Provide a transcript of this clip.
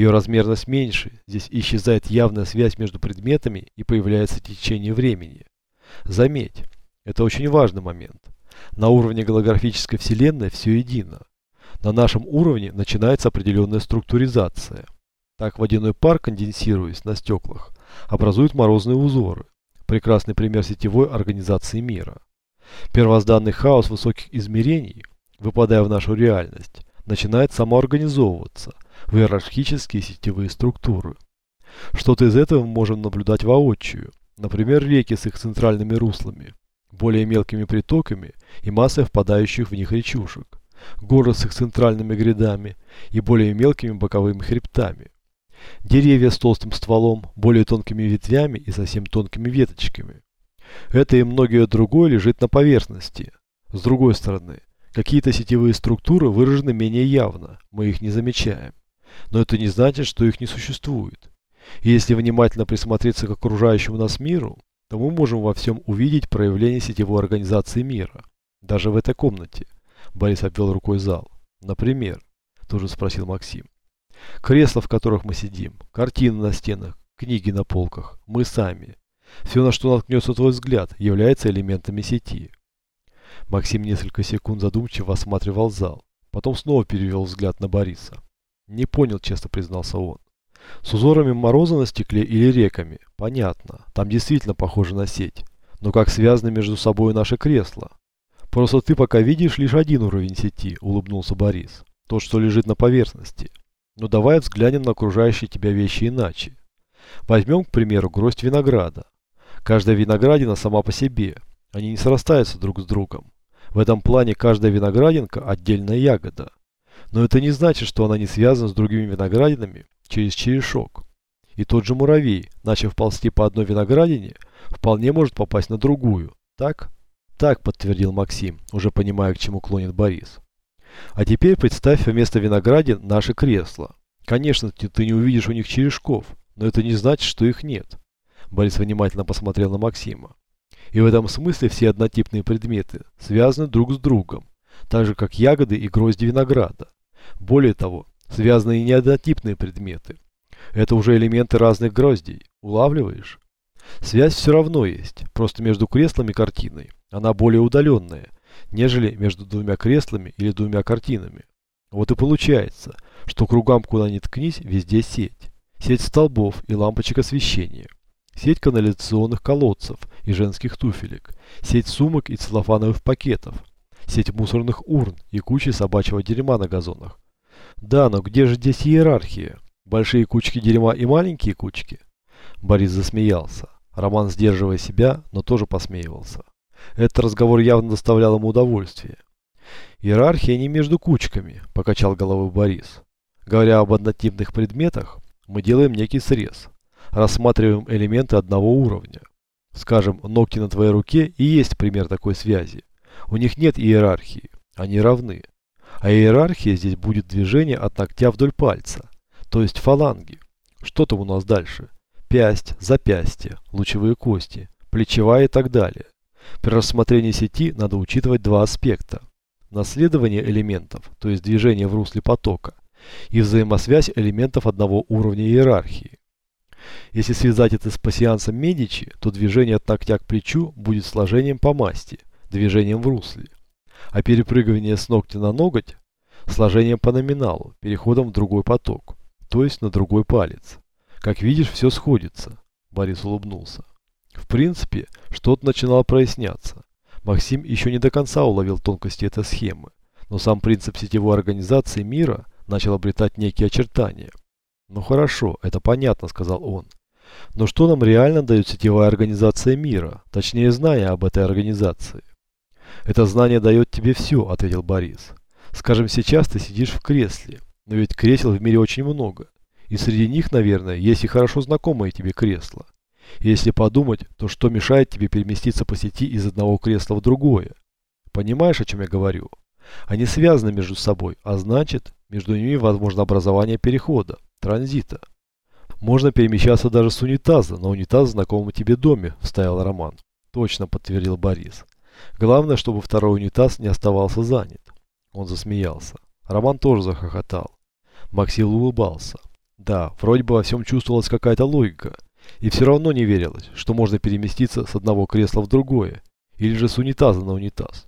Ее размерность меньше, здесь исчезает явная связь между предметами и появляется течение времени. Заметь, это очень важный момент. На уровне голографической вселенной все едино. На нашем уровне начинается определенная структуризация. Так водяной пар, конденсируясь на стеклах, образует морозные узоры. Прекрасный пример сетевой организации мира. Первозданный хаос высоких измерений, выпадая в нашу реальность, начинает самоорганизовываться в иерархические сетевые структуры. Что-то из этого мы можем наблюдать воочию. Например, реки с их центральными руслами, более мелкими притоками и массой впадающих в них речушек, горы с их центральными грядами и более мелкими боковыми хребтами, деревья с толстым стволом, более тонкими ветвями и совсем тонкими веточками. Это и многое другое лежит на поверхности. С другой стороны, какие-то сетевые структуры выражены менее явно, мы их не замечаем. Но это не значит, что их не существует. И если внимательно присмотреться к окружающему нас миру, то мы можем во всем увидеть проявление сетевой организации мира. Даже в этой комнате. Борис обвел рукой зал. Например, тоже спросил Максим. Кресла, в которых мы сидим, картины на стенах, книги на полках, мы сами. Все, на что наткнется твой взгляд, является элементами сети. Максим несколько секунд задумчиво осматривал зал. Потом снова перевел взгляд на Бориса. Не понял, честно признался он. С узорами мороза на стекле или реками? Понятно. Там действительно похоже на сеть. Но как связаны между собой наши кресла? Просто ты пока видишь лишь один уровень сети, улыбнулся Борис. Тот, что лежит на поверхности. Но давай взглянем на окружающие тебя вещи иначе. Возьмем, к примеру, гроздь винограда. Каждая виноградина сама по себе. Они не срастаются друг с другом. В этом плане каждая виноградинка – отдельная ягода. Но это не значит, что она не связана с другими виноградинами через черешок. И тот же муравей, начав ползти по одной виноградине, вполне может попасть на другую. Так? Так, подтвердил Максим, уже понимая, к чему клонит Борис. А теперь представь вместо виноградин наши кресла. Конечно, ты, ты не увидишь у них черешков, но это не значит, что их нет. Борис внимательно посмотрел на Максима. И в этом смысле все однотипные предметы связаны друг с другом, так же как ягоды и грозди винограда. Более того, связаны и неоднотипные предметы. Это уже элементы разных гроздей. Улавливаешь? Связь все равно есть, просто между креслами и картиной. Она более удаленная, нежели между двумя креслами или двумя картинами. Вот и получается, что кругам куда ни ткнись, везде сеть. Сеть столбов и лампочек освещения. Сеть канализационных колодцев и женских туфелек. Сеть сумок и целлофановых пакетов. Сеть мусорных урн и кучи собачьего дерьма на газонах. Да, но где же здесь иерархия? Большие кучки дерьма и маленькие кучки? Борис засмеялся. Роман, сдерживая себя, но тоже посмеивался. Этот разговор явно доставлял ему удовольствие. Иерархия не между кучками, покачал головой Борис. Говоря об однотипных предметах, мы делаем некий срез. Рассматриваем элементы одного уровня. Скажем, ногти на твоей руке и есть пример такой связи. У них нет иерархии, они равны. А иерархия здесь будет движение от ногтя вдоль пальца, то есть фаланги. Что там у нас дальше? Пясть, запястье, лучевые кости, плечевая и так далее. При рассмотрении сети надо учитывать два аспекта. Наследование элементов, то есть движение в русле потока, и взаимосвязь элементов одного уровня иерархии. Если связать это с пассиансом Медичи, то движение от ногтя к плечу будет сложением по масти, движением в русле. А перепрыгивание с ногтя на ноготь – сложением по номиналу, переходом в другой поток, то есть на другой палец. Как видишь, все сходится. Борис улыбнулся. В принципе, что-то начинало проясняться. Максим еще не до конца уловил тонкости этой схемы, но сам принцип сетевой организации мира начал обретать некие очертания. «Ну хорошо, это понятно», — сказал он. «Но что нам реально дает сетевая организация мира, точнее знание об этой организации?» «Это знание дает тебе все», — ответил Борис. «Скажем, сейчас ты сидишь в кресле, но ведь кресел в мире очень много, и среди них, наверное, есть и хорошо знакомые тебе кресла. Если подумать, то что мешает тебе переместиться по сети из одного кресла в другое? Понимаешь, о чем я говорю? Они связаны между собой, а значит, между ними возможно образование перехода, транзита. Можно перемещаться даже с унитаза на унитаз в знакомом тебе доме, вставил Роман. Точно, подтвердил Борис. Главное, чтобы второй унитаз не оставался занят. Он засмеялся. Роман тоже захохотал. Максим улыбался. Да, вроде бы во всем чувствовалась какая-то логика. И все равно не верилось, что можно переместиться с одного кресла в другое. Или же с унитаза на унитаз.